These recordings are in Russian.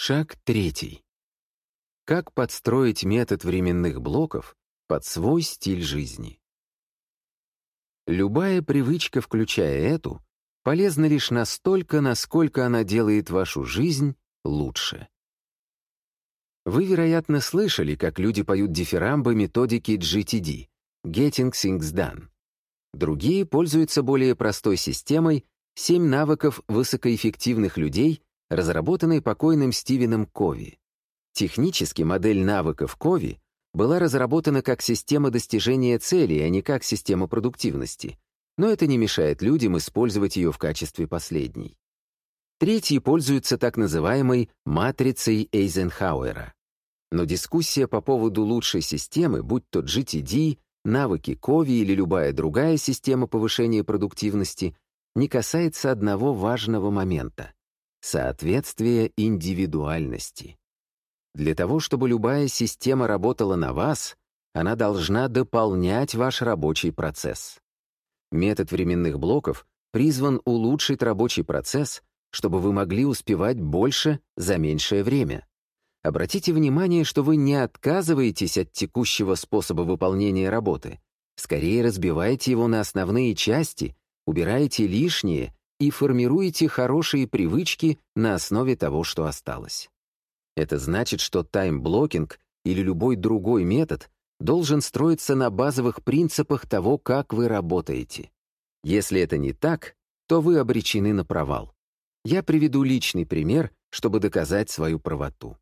Шаг третий. Как подстроить метод временных блоков под свой стиль жизни? Любая привычка, включая эту, полезна лишь настолько, насколько она делает вашу жизнь лучше. Вы, вероятно, слышали, как люди поют дифирамбы методики GTD — Getting Things Done. Другие пользуются более простой системой «Семь навыков высокоэффективных людей», разработанной покойным Стивеном Кови. Технически модель навыков Кови была разработана как система достижения целей, а не как система продуктивности, но это не мешает людям использовать ее в качестве последней. Третьи пользуются так называемой матрицей Эйзенхауэра. Но дискуссия по поводу лучшей системы, будь то GTD, навыки Кови или любая другая система повышения продуктивности, не касается одного важного момента — соответствия индивидуальности. Для того, чтобы любая система работала на вас, она должна дополнять ваш рабочий процесс. Метод временных блоков призван улучшить рабочий процесс, чтобы вы могли успевать больше за меньшее время. Обратите внимание, что вы не отказываетесь от текущего способа выполнения работы, скорее разбиваете его на основные части, убираете лишнее и формируете хорошие привычки на основе того, что осталось. Это значит, что тайм-блокинг или любой другой метод должен строиться на базовых принципах того, как вы работаете. Если это не так, то вы обречены на провал. Я приведу личный пример, чтобы доказать свою правоту.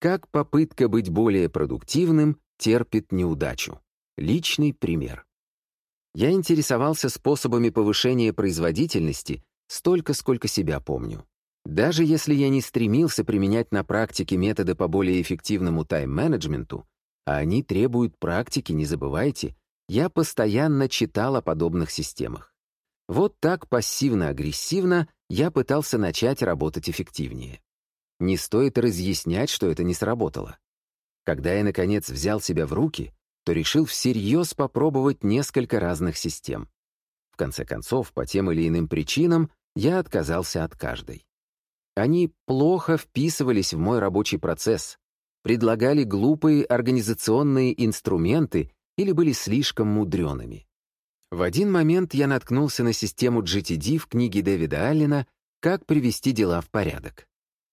Как попытка быть более продуктивным терпит неудачу. Личный пример. Я интересовался способами повышения производительности столько, сколько себя помню. Даже если я не стремился применять на практике методы по более эффективному тайм-менеджменту, а они требуют практики, не забывайте, я постоянно читал о подобных системах. Вот так пассивно-агрессивно я пытался начать работать эффективнее. Не стоит разъяснять, что это не сработало. Когда я, наконец, взял себя в руки, то решил всерьез попробовать несколько разных систем. В конце концов, по тем или иным причинам, я отказался от каждой. Они плохо вписывались в мой рабочий процесс, предлагали глупые организационные инструменты или были слишком мудреными. В один момент я наткнулся на систему GTD в книге Дэвида Аллена «Как привести дела в порядок».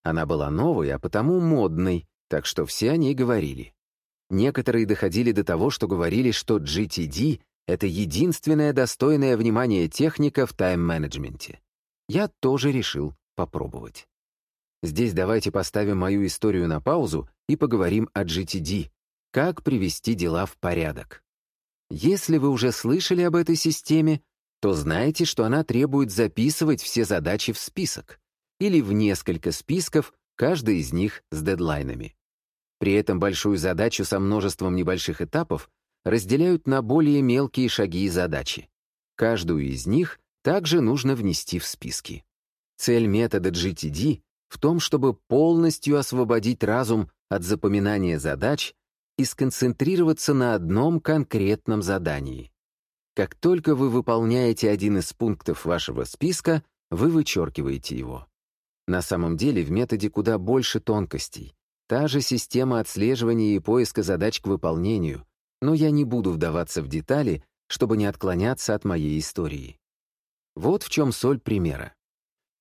Она была новой, а потому модной, так что все о ней говорили. Некоторые доходили до того, что говорили, что GTD — это единственная достойная внимания техника в тайм-менеджменте. Я тоже решил попробовать. Здесь давайте поставим мою историю на паузу и поговорим о GTD, как привести дела в порядок. Если вы уже слышали об этой системе, то знаете, что она требует записывать все задачи в список или в несколько списков, каждый из них с дедлайнами. При этом большую задачу со множеством небольших этапов разделяют на более мелкие шаги и задачи. Каждую из них также нужно внести в списки. Цель метода GTD в том, чтобы полностью освободить разум от запоминания задач и сконцентрироваться на одном конкретном задании. Как только вы выполняете один из пунктов вашего списка, вы вычеркиваете его. На самом деле в методе куда больше тонкостей. Та же система отслеживания и поиска задач к выполнению, но я не буду вдаваться в детали, чтобы не отклоняться от моей истории. Вот в чем соль примера.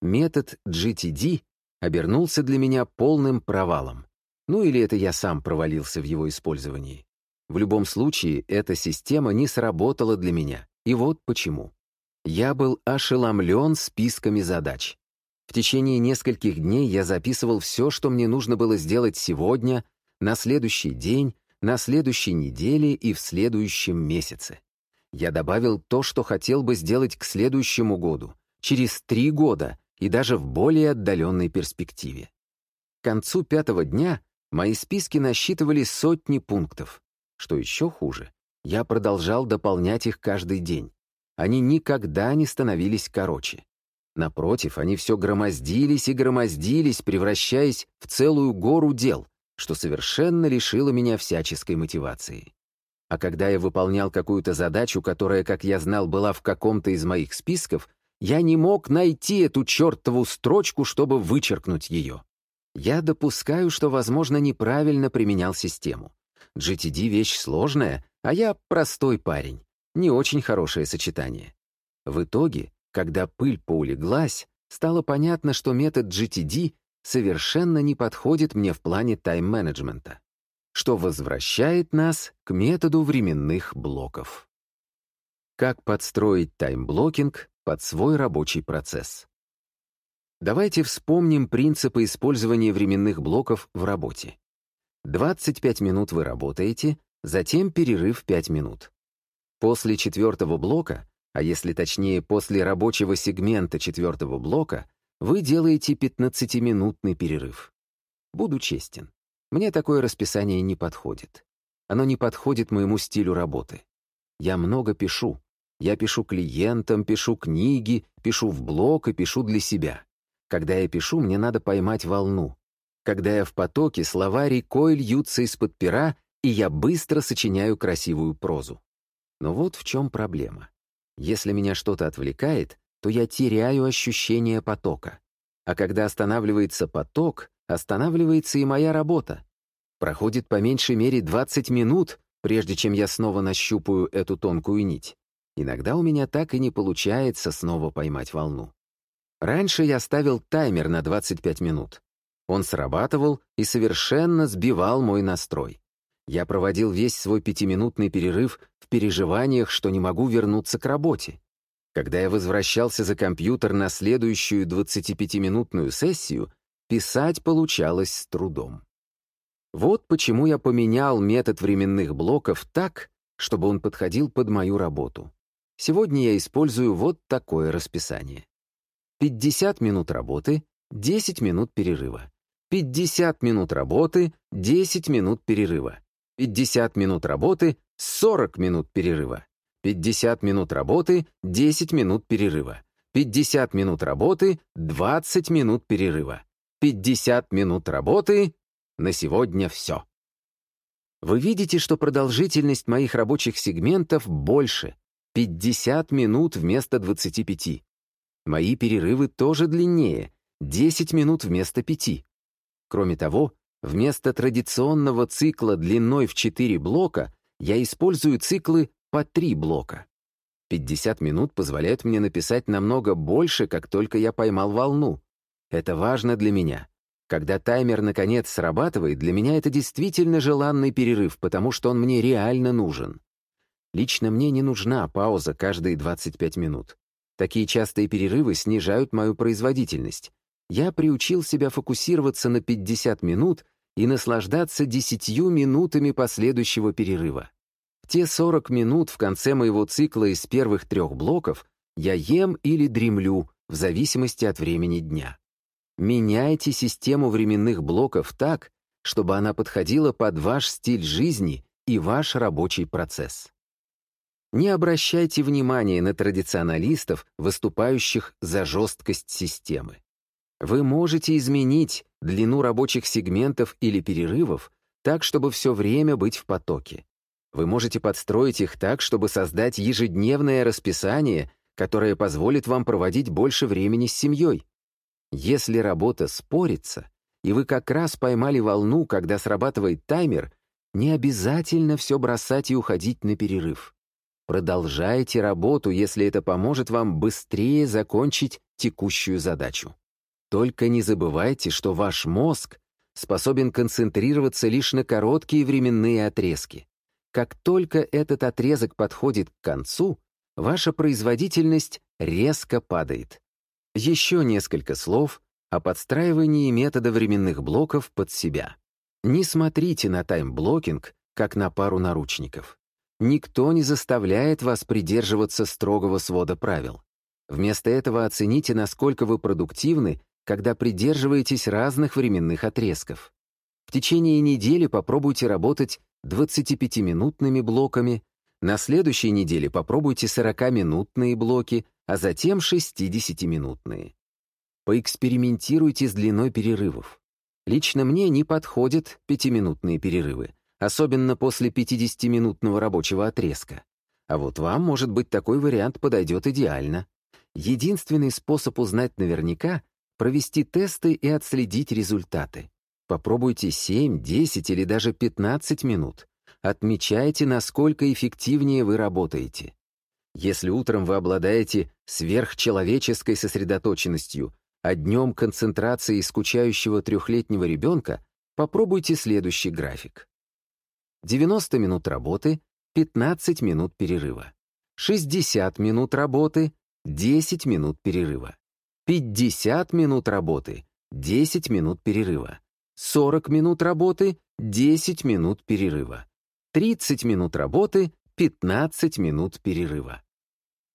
Метод GTD обернулся для меня полным провалом. Ну или это я сам провалился в его использовании. В любом случае, эта система не сработала для меня. И вот почему. Я был ошеломлен списками задач. В течение нескольких дней я записывал все, что мне нужно было сделать сегодня, на следующий день, на следующей неделе и в следующем месяце. Я добавил то, что хотел бы сделать к следующему году, через три года и даже в более отдаленной перспективе. К концу пятого дня мои списки насчитывали сотни пунктов. Что еще хуже, я продолжал дополнять их каждый день. Они никогда не становились короче. Напротив, они все громоздились и громоздились, превращаясь в целую гору дел, что совершенно лишило меня всяческой мотивации. А когда я выполнял какую-то задачу, которая, как я знал, была в каком-то из моих списков, я не мог найти эту чертову строчку, чтобы вычеркнуть ее. Я допускаю, что, возможно, неправильно применял систему. GTD — вещь сложная, а я простой парень. Не очень хорошее сочетание. В итоге, когда пыль поулеглась, стало понятно, что метод GTD совершенно не подходит мне в плане тайм-менеджмента, что возвращает нас к методу временных блоков. Как подстроить тайм-блокинг под свой рабочий процесс? Давайте вспомним принципы использования временных блоков в работе. 25 минут вы работаете, затем перерыв 5 минут. После четвертого блока, а если точнее после рабочего сегмента четвертого блока, вы делаете 15-минутный перерыв. Буду честен, мне такое расписание не подходит. Оно не подходит моему стилю работы. Я много пишу. Я пишу клиентам, пишу книги, пишу в блог и пишу для себя. Когда я пишу, мне надо поймать волну. Когда я в потоке, слова рекой льются из-под пера, и я быстро сочиняю красивую прозу. Но вот в чем проблема. Если меня что-то отвлекает, то я теряю ощущение потока. А когда останавливается поток, останавливается и моя работа. Проходит по меньшей мере 20 минут, прежде чем я снова нащупаю эту тонкую нить. Иногда у меня так и не получается снова поймать волну. Раньше я ставил таймер на 25 минут. Он срабатывал и совершенно сбивал мой настрой. Я проводил весь свой пятиминутный перерыв в переживаниях, что не могу вернуться к работе. Когда я возвращался за компьютер на следующую 25-минутную сессию, писать получалось с трудом. Вот почему я поменял метод временных блоков так, чтобы он подходил под мою работу. Сегодня я использую вот такое расписание. 50 минут работы, 10 минут перерыва. 50 минут работы, 10 минут перерыва. 50 минут работы, 40 минут перерыва. 50 минут работы, 10 минут перерыва. 50 минут работы, 20 минут перерыва. 50 минут работы. На сегодня все. Вы видите, что продолжительность моих рабочих сегментов больше. 50 минут вместо 25. Мои перерывы тоже длиннее, 10 минут вместо 5. Кроме того, вместо традиционного цикла длиной в 4 блока я использую циклы по 3 блока. 50 минут позволяют мне написать намного больше, как только я поймал волну. Это важно для меня. Когда таймер наконец срабатывает, для меня это действительно желанный перерыв, потому что он мне реально нужен. Лично мне не нужна пауза каждые 25 минут. Такие частые перерывы снижают мою производительность. Я приучил себя фокусироваться на 50 минут и наслаждаться 10 минутами последующего перерыва. В те 40 минут в конце моего цикла из первых трех блоков я ем или дремлю, в зависимости от времени дня. Меняйте систему временных блоков так, чтобы она подходила под ваш стиль жизни и ваш рабочий процесс. Не обращайте внимания на традиционалистов, выступающих за жесткость системы. Вы можете изменить длину рабочих сегментов или перерывов так, чтобы все время быть в потоке. Вы можете подстроить их так, чтобы создать ежедневное расписание, которое позволит вам проводить больше времени с семьей. Если работа спорится, и вы как раз поймали волну, когда срабатывает таймер, не обязательно все бросать и уходить на перерыв. Продолжайте работу, если это поможет вам быстрее закончить текущую задачу. Только не забывайте, что ваш мозг способен концентрироваться лишь на короткие временные отрезки. Как только этот отрезок подходит к концу, ваша производительность резко падает. Еще несколько слов о подстраивании метода временных блоков под себя. Не смотрите на тайм-блокинг, как на пару наручников. Никто не заставляет вас придерживаться строгого свода правил. Вместо этого оцените, насколько вы продуктивны, когда придерживаетесь разных временных отрезков. В течение недели попробуйте работать 25-минутными блоками, на следующей неделе попробуйте 40-минутные блоки, а затем 60-минутные. Поэкспериментируйте с длиной перерывов. Лично мне не подходят пятиминутные перерывы особенно после 50-минутного рабочего отрезка. А вот вам, может быть, такой вариант подойдет идеально. Единственный способ узнать наверняка провести тесты и отследить результаты. Попробуйте 7, 10 или даже 15 минут. Отмечайте, насколько эффективнее вы работаете. Если утром вы обладаете сверхчеловеческой сосредоточенностью, а днем концентрацией скучающего трехлетнего ребенка, попробуйте следующий график. 90 минут работы, 15 минут перерыва. 60 минут работы, 10 минут перерыва. 50 минут работы, 10 минут перерыва. 40 минут работы, 10 минут перерыва. 30 минут работы, 15 минут перерыва.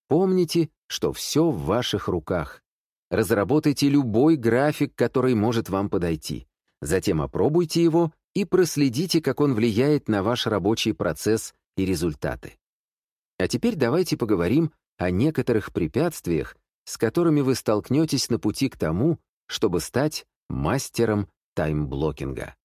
Помните, что все в ваших руках. Разработайте любой график, который может вам подойти. Затем опробуйте его и проследите, как он влияет на ваш рабочий процесс и результаты. А теперь давайте поговорим о некоторых препятствиях, с которыми вы столкнетесь на пути к тому, чтобы стать мастером таймблокинга.